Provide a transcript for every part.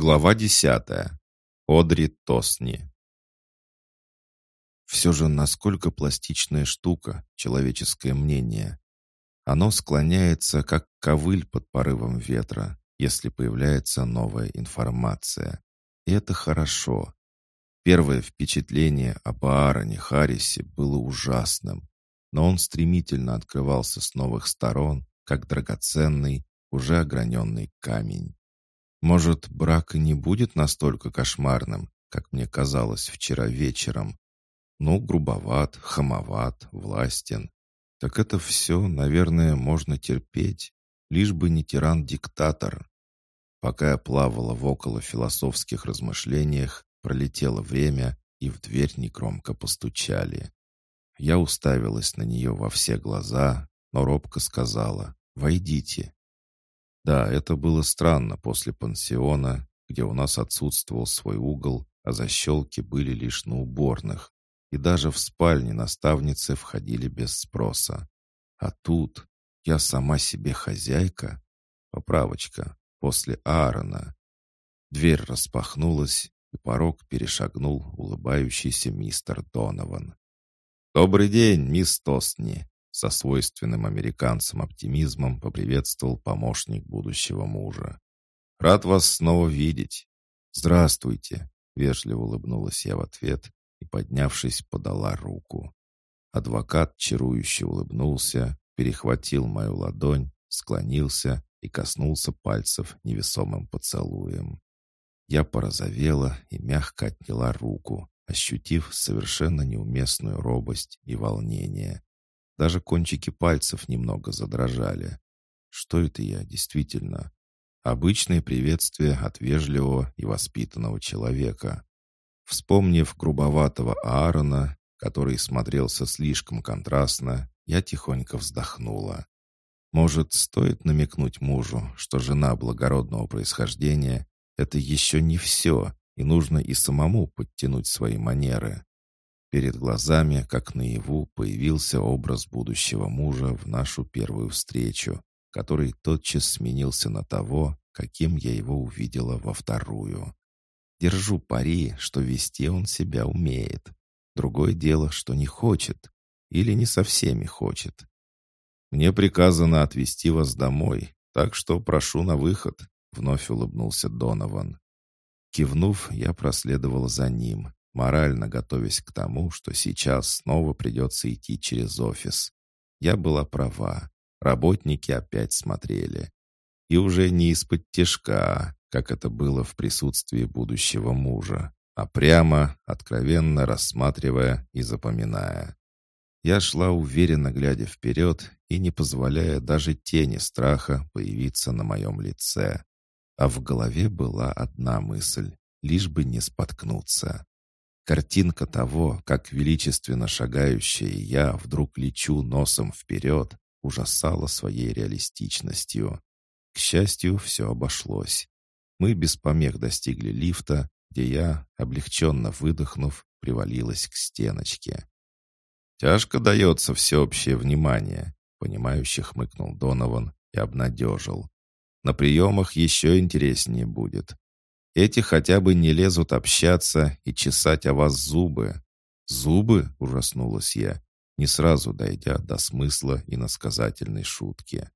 Глава десятая. Одри Тосни. Все же насколько пластичная штука, человеческое мнение. Оно склоняется, как ковыль под порывом ветра, если появляется новая информация. И это хорошо. Первое впечатление об Аароне Харрисе было ужасным, но он стремительно открывался с новых сторон, как драгоценный, уже ограненный камень. Может, брак не будет настолько кошмарным, как мне казалось вчера вечером. Ну, грубоват, хамоват, властен. Так это все, наверное, можно терпеть, лишь бы не тиран-диктатор. Пока я плавала в около философских размышлениях, пролетело время, и в дверь негромко постучали. Я уставилась на нее во все глаза, но робко сказала «Войдите». Да, это было странно после пансиона, где у нас отсутствовал свой угол, а защелки были лишь на уборных. И даже в спальне наставницы входили без спроса. А тут я сама себе хозяйка. Поправочка. После Аарона. Дверь распахнулась, и порог перешагнул улыбающийся мистер Донован. «Добрый день, мисс Тосни!» Со свойственным американцам оптимизмом поприветствовал помощник будущего мужа. «Рад вас снова видеть». «Здравствуйте», — вежливо улыбнулась я в ответ и, поднявшись, подала руку. Адвокат чарующе улыбнулся, перехватил мою ладонь, склонился и коснулся пальцев невесомым поцелуем. Я порозовела и мягко отняла руку, ощутив совершенно неуместную робость и волнение. Даже кончики пальцев немного задрожали. Что это я, действительно? Обычное приветствие от вежливого и воспитанного человека. Вспомнив грубоватого Аарона, который смотрелся слишком контрастно, я тихонько вздохнула. Может, стоит намекнуть мужу, что жена благородного происхождения — это еще не все, и нужно и самому подтянуть свои манеры. Перед глазами, как наяву, появился образ будущего мужа в нашу первую встречу, который тотчас сменился на того, каким я его увидела во вторую. Держу пари, что вести он себя умеет. Другое дело, что не хочет. Или не со всеми хочет. «Мне приказано отвезти вас домой, так что прошу на выход», — вновь улыбнулся Донован. Кивнув, я проследовал за ним, морально готовясь к тому, что сейчас снова придется идти через офис. Я была права. Работники опять смотрели. И уже не из-под тяжка, как это было в присутствии будущего мужа, а прямо, откровенно рассматривая и запоминая. Я шла уверенно, глядя вперед и не позволяя даже тени страха появиться на моем лице. А в голове была одна мысль — лишь бы не споткнуться. Картинка того, как величественно шагающая я вдруг лечу носом вперед, ужасала своей реалистичностью. К счастью, все обошлось. Мы без помех достигли лифта, где я, облегченно выдохнув, привалилась к стеночке. «Тяжко дается всеобщее внимание», — понимающе хмыкнул Донован и обнадежил. «На приемах еще интереснее будет. Эти хотя бы не лезут общаться и чесать о вас зубы. Зубы? Ужаснулась я, не сразу дойдя до смысла и насказательной шутки.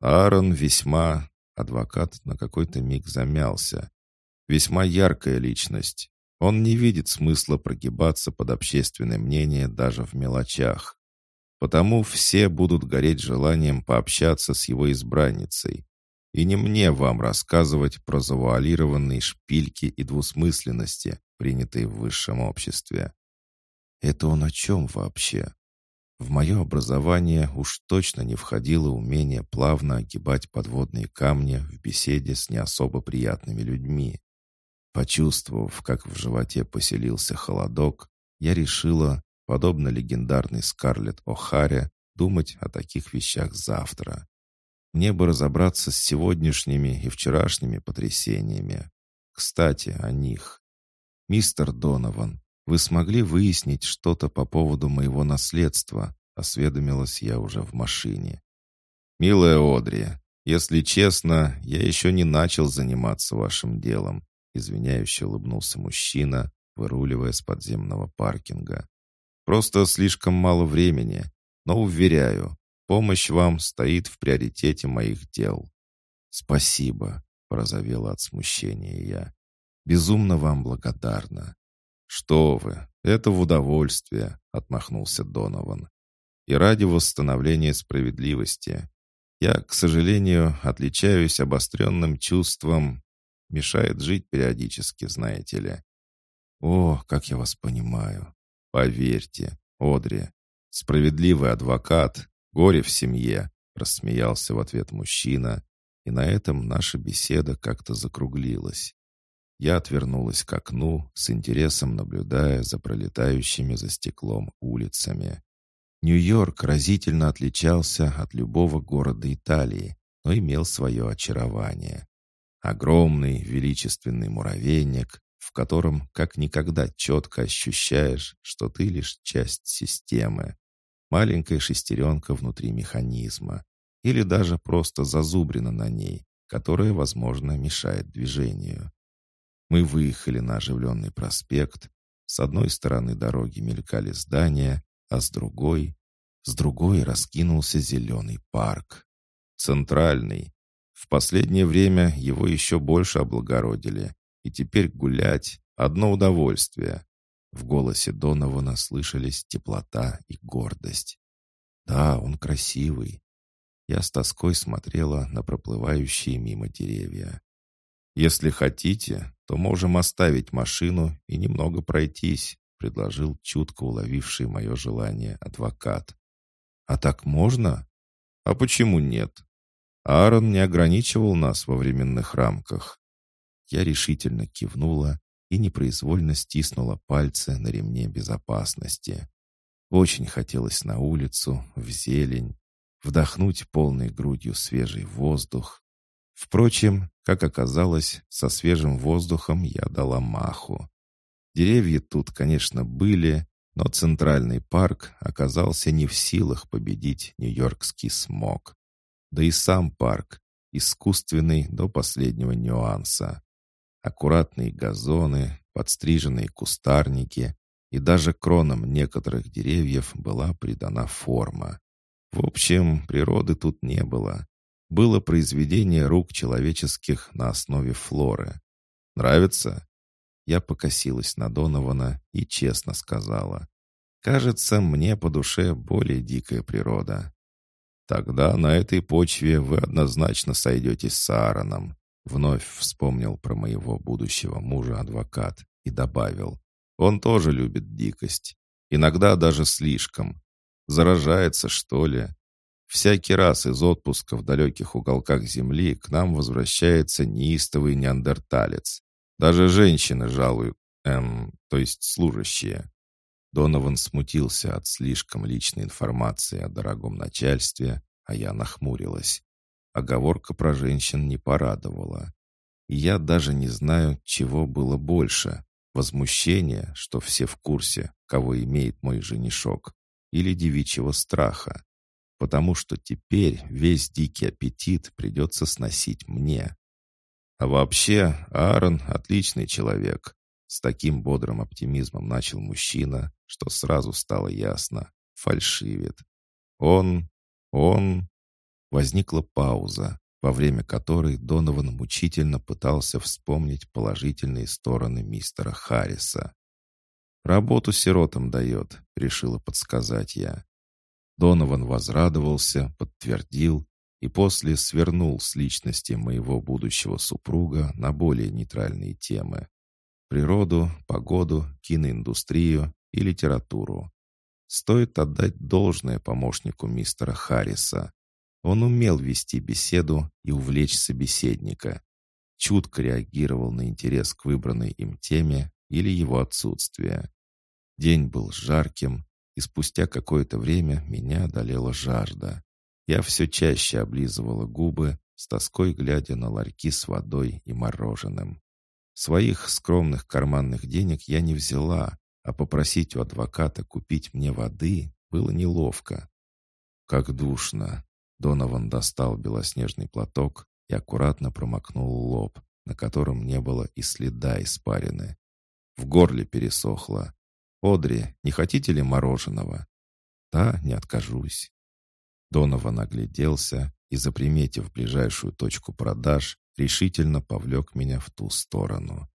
Аарон весьма... Адвокат на какой-то миг замялся. Весьма яркая личность. Он не видит смысла прогибаться под общественное мнение даже в мелочах. Потому все будут гореть желанием пообщаться с его избранницей. И не мне вам рассказывать про завуалированные шпильки и двусмысленности, принятые в высшем обществе. Это он о чем вообще? В мое образование уж точно не входило умение плавно огибать подводные камни в беседе с не особо приятными людьми. Почувствовав, как в животе поселился холодок, я решила, подобно легендарной Скарлетт О'Харе, думать о таких вещах завтра. Мне бы разобраться с сегодняшними и вчерашними потрясениями. Кстати, о них. Мистер Донован, вы смогли выяснить что-то по поводу моего наследства? Осведомилась я уже в машине. Милая Одри, Если честно, я еще не начал заниматься вашим делом», извиняюще улыбнулся мужчина, выруливая с подземного паркинга. «Просто слишком мало времени, но, уверяю, помощь вам стоит в приоритете моих дел». «Спасибо», — порозовела от смущения я. «Безумно вам благодарна». «Что вы, это в удовольствие», — отмахнулся Донован. «И ради восстановления справедливости. Я, к сожалению, отличаюсь обостренным чувством. Мешает жить периодически, знаете ли. О, как я вас понимаю. Поверьте, Одри, справедливый адвокат, горе в семье, рассмеялся в ответ мужчина, и на этом наша беседа как-то закруглилась. Я отвернулась к окну, с интересом наблюдая за пролетающими за стеклом улицами. Нью-Йорк разительно отличался от любого города Италии, но имел свое очарование. Огромный величественный муравейник, в котором как никогда четко ощущаешь, что ты лишь часть системы. Маленькая шестеренка внутри механизма. Или даже просто зазубрина на ней, которая, возможно, мешает движению. Мы выехали на оживленный проспект. С одной стороны дороги мелькали здания, а с другой... С другой раскинулся зеленый парк. Центральный. В последнее время его еще больше облагородили, и теперь гулять — одно удовольствие. В голосе Донована слышались теплота и гордость. «Да, он красивый». Я с тоской смотрела на проплывающие мимо деревья. «Если хотите, то можем оставить машину и немного пройтись предложил чутко уловивший мое желание адвокат. «А так можно?» «А почему нет?» Аарон не ограничивал нас во временных рамках. Я решительно кивнула и непроизвольно стиснула пальцы на ремне безопасности. Очень хотелось на улицу, в зелень, вдохнуть полной грудью свежий воздух. Впрочем, как оказалось, со свежим воздухом я дала маху. Деревья тут, конечно, были, но Центральный парк оказался не в силах победить нью-йоркский смог. Да и сам парк, искусственный до последнего нюанса. Аккуратные газоны, подстриженные кустарники и даже кронам некоторых деревьев была придана форма. В общем, природы тут не было. Было произведение рук человеческих на основе флоры. Нравится? Я покосилась на Донована и честно сказала. «Кажется, мне по душе более дикая природа». «Тогда на этой почве вы однозначно сойдетесь с Аароном», вновь вспомнил про моего будущего мужа адвокат и добавил. «Он тоже любит дикость. Иногда даже слишком. Заражается, что ли?» Всякий раз из отпуска в далеких уголках земли к нам возвращается неистовый неандерталец. Даже женщины жалуют, эм, то есть служащие. Донован смутился от слишком личной информации о дорогом начальстве, а я нахмурилась. Оговорка про женщин не порадовала. И я даже не знаю, чего было больше. Возмущение, что все в курсе, кого имеет мой женишок, или девичьего страха. Потому что теперь весь дикий аппетит придется сносить мне. А вообще, Аарон — отличный человек. С таким бодрым оптимизмом начал мужчина, что сразу стало ясно. Фальшивит. Он... он... Возникла пауза, во время которой Донован мучительно пытался вспомнить положительные стороны мистера Харриса. «Работу сиротам дает», — решила подсказать я. Донован возрадовался, подтвердил и после свернул с личности моего будущего супруга на более нейтральные темы. Природу, погоду, киноиндустрию и литературу. Стоит отдать должное помощнику мистера Харриса. Он умел вести беседу и увлечь собеседника. Чутко реагировал на интерес к выбранной им теме или его отсутствие. День был жарким, и спустя какое-то время меня одолела жажда. Я все чаще облизывала губы, с тоской глядя на ларьки с водой и мороженым. Своих скромных карманных денег я не взяла, а попросить у адвоката купить мне воды было неловко. Как душно. Донован достал белоснежный платок и аккуратно промокнул лоб, на котором не было и следа испарины. В горле пересохло. «Одри, не хотите ли мороженого?» «Да, не откажусь». Донован огляделся и, заприметив ближайшую точку продаж, решительно повлек меня в ту сторону.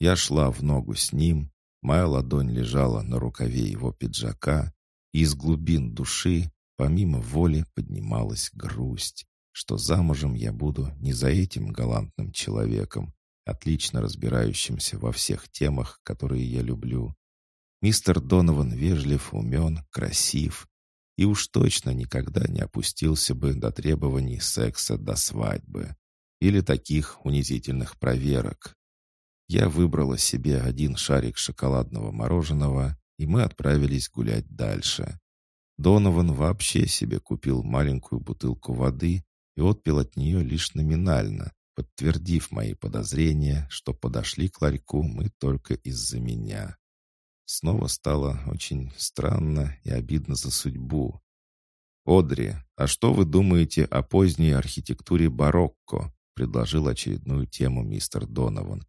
Я шла в ногу с ним, моя ладонь лежала на рукаве его пиджака, и из глубин души, помимо воли, поднималась грусть, что замужем я буду не за этим галантным человеком, отлично разбирающимся во всех темах, которые я люблю. Мистер Донован вежлив, умен, красив и уж точно никогда не опустился бы до требований секса до свадьбы или таких унизительных проверок. Я выбрала себе один шарик шоколадного мороженого, и мы отправились гулять дальше. Донован вообще себе купил маленькую бутылку воды и отпил от нее лишь номинально, подтвердив мои подозрения, что подошли к ларьку мы только из-за меня. Снова стало очень странно и обидно за судьбу. «Одри, а что вы думаете о поздней архитектуре барокко?» предложил очередную тему мистер Донован.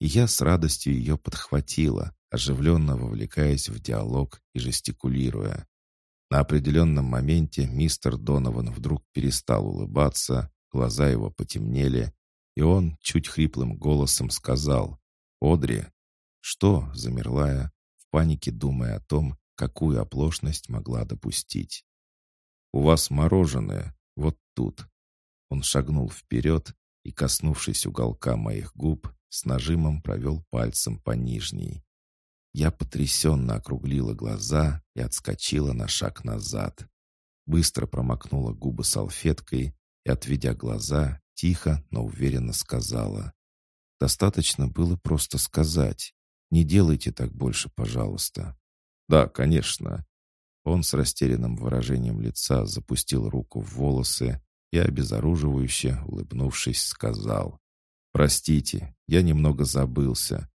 И я с радостью ее подхватила, оживленно вовлекаясь в диалог и жестикулируя. На определенном моменте мистер Донован вдруг перестал улыбаться, глаза его потемнели, и он чуть хриплым голосом сказал «Одри». «Что?» — замерла в панике думая о том, какую оплошность могла допустить. «У вас мороженое, вот тут». Он шагнул вперед и, коснувшись уголка моих губ, с нажимом провел пальцем по нижней. Я потрясенно округлила глаза и отскочила на шаг назад. Быстро промокнула губы салфеткой и, отведя глаза, тихо, но уверенно сказала. «Достаточно было просто сказать. Не делайте так больше, пожалуйста». «Да, конечно». Он с растерянным выражением лица запустил руку в волосы и, обезоруживающе, улыбнувшись, сказал. «Простите, я немного забылся.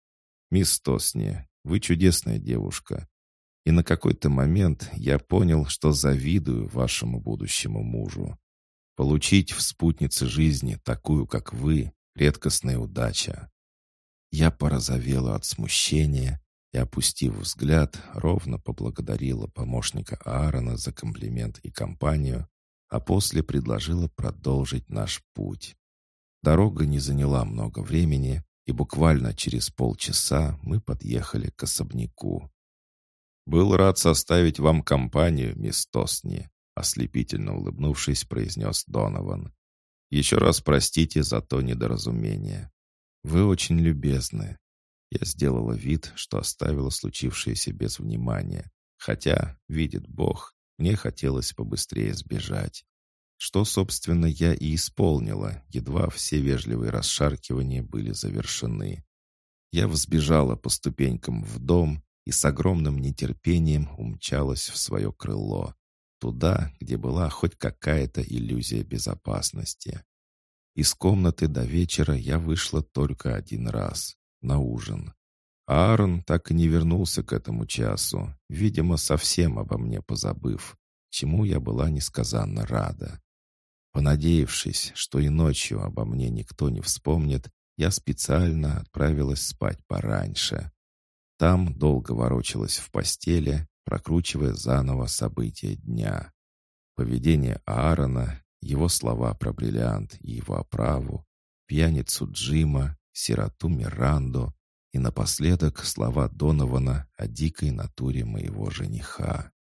Мисс Тосни, вы чудесная девушка. И на какой-то момент я понял, что завидую вашему будущему мужу. Получить в спутнице жизни такую, как вы, редкостная удача. Я порозовела от смущения и, опустив взгляд, ровно поблагодарила помощника Аарона за комплимент и компанию, а после предложила продолжить наш путь. Дорога не заняла много времени, и буквально через полчаса мы подъехали к особняку. «Был рад составить вам компанию, мисс Тосни», ослепительно улыбнувшись, произнес Донован. «Еще раз простите за то недоразумение. Вы очень любезны». Я сделала вид, что оставила случившееся без внимания, хотя, видит Бог, мне хотелось побыстрее сбежать. Что, собственно, я и исполнила, едва все вежливые расшаркивания были завершены. Я взбежала по ступенькам в дом и с огромным нетерпением умчалась в свое крыло, туда, где была хоть какая-то иллюзия безопасности. Из комнаты до вечера я вышла только один раз, на ужин. Аарон так и не вернулся к этому часу, видимо, совсем обо мне позабыв, чему я была несказанно рада. Понадеявшись, что и ночью обо мне никто не вспомнит, я специально отправилась спать пораньше. Там долго ворочалась в постели, прокручивая заново события дня. Поведение Аарона, его слова про бриллиант и его оправу, пьяницу Джима, сироту Миранду и напоследок слова Донована о дикой натуре моего жениха.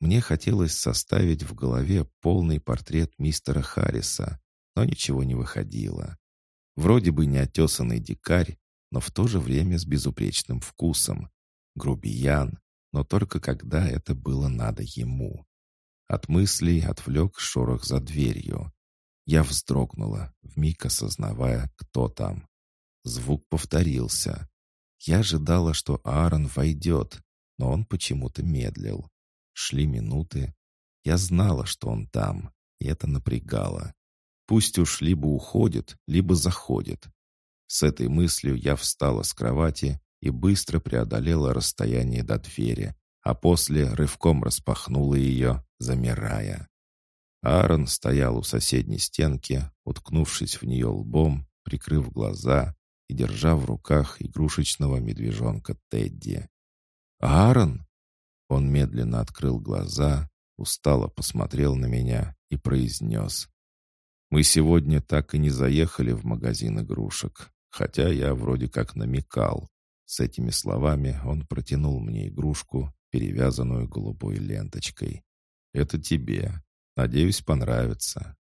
Мне хотелось составить в голове полный портрет мистера Харриса, но ничего не выходило. Вроде бы неотесанный дикарь, но в то же время с безупречным вкусом. Грубиян, но только когда это было надо ему. От мыслей отвлек шорох за дверью. Я вздрогнула, вмиг осознавая, кто там. Звук повторился. Я ожидала, что Аарон войдет, но он почему-то медлил. Шли минуты. Я знала, что он там, и это напрягало. Пусть уж либо уходит, либо заходит. С этой мыслью я встала с кровати и быстро преодолела расстояние до двери, а после рывком распахнула ее, замирая. Аарон стоял у соседней стенки, уткнувшись в нее лбом, прикрыв глаза и держа в руках игрушечного медвежонка Тедди. «Аарон?» Он медленно открыл глаза, устало посмотрел на меня и произнес. «Мы сегодня так и не заехали в магазин игрушек, хотя я вроде как намекал». С этими словами он протянул мне игрушку, перевязанную голубой ленточкой. «Это тебе. Надеюсь, понравится».